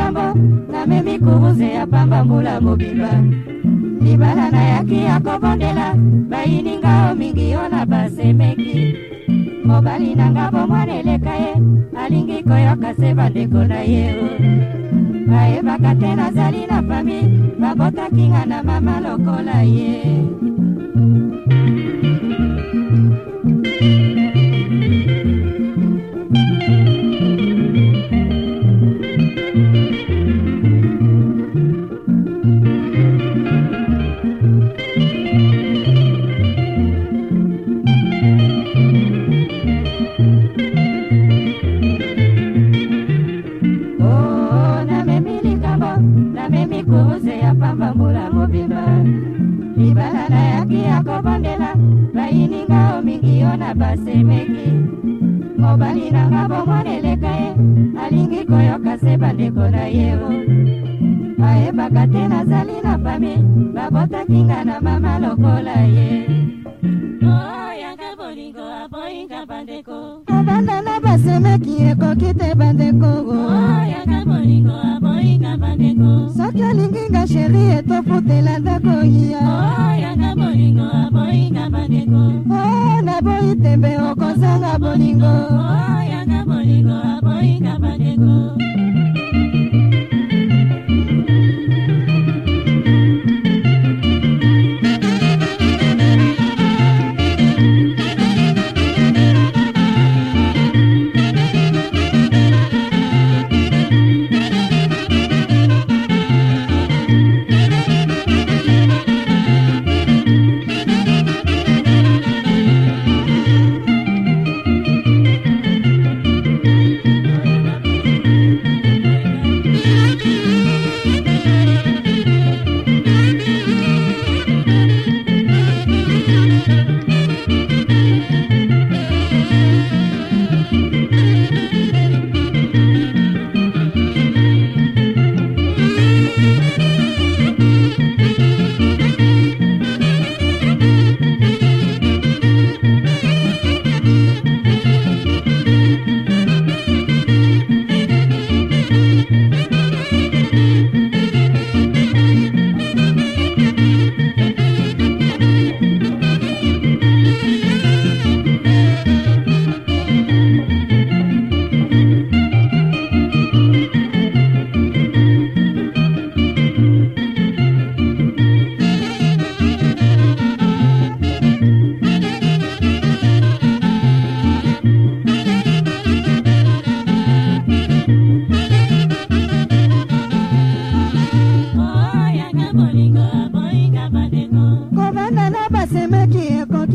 likambo namemi kuruze ya pamba mbula mobimba libala nayaki ya kobondela bayiningao mingi yo na basemeki mobali na nga bomwana eleka ye alingi koyoka se bandeko na ye o bayebaka te nazali na fami babotaki nga na mama lokola ye na basemeki mobali nanga bomoneleka ye alingi koyoka se bandeko na ye o ayebaka te nazali na pami babotaki nga na mama lokola ye abanda na basemeki ekoki te bandeko soki alingi nga sheri etofutela ndako yiya boyi tembe okosanga bolingo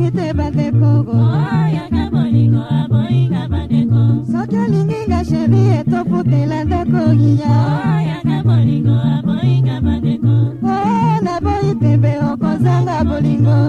soki te bandekoko soki olingi nga sheri etofutela ndako iya naboyi tembe okozanga bolingo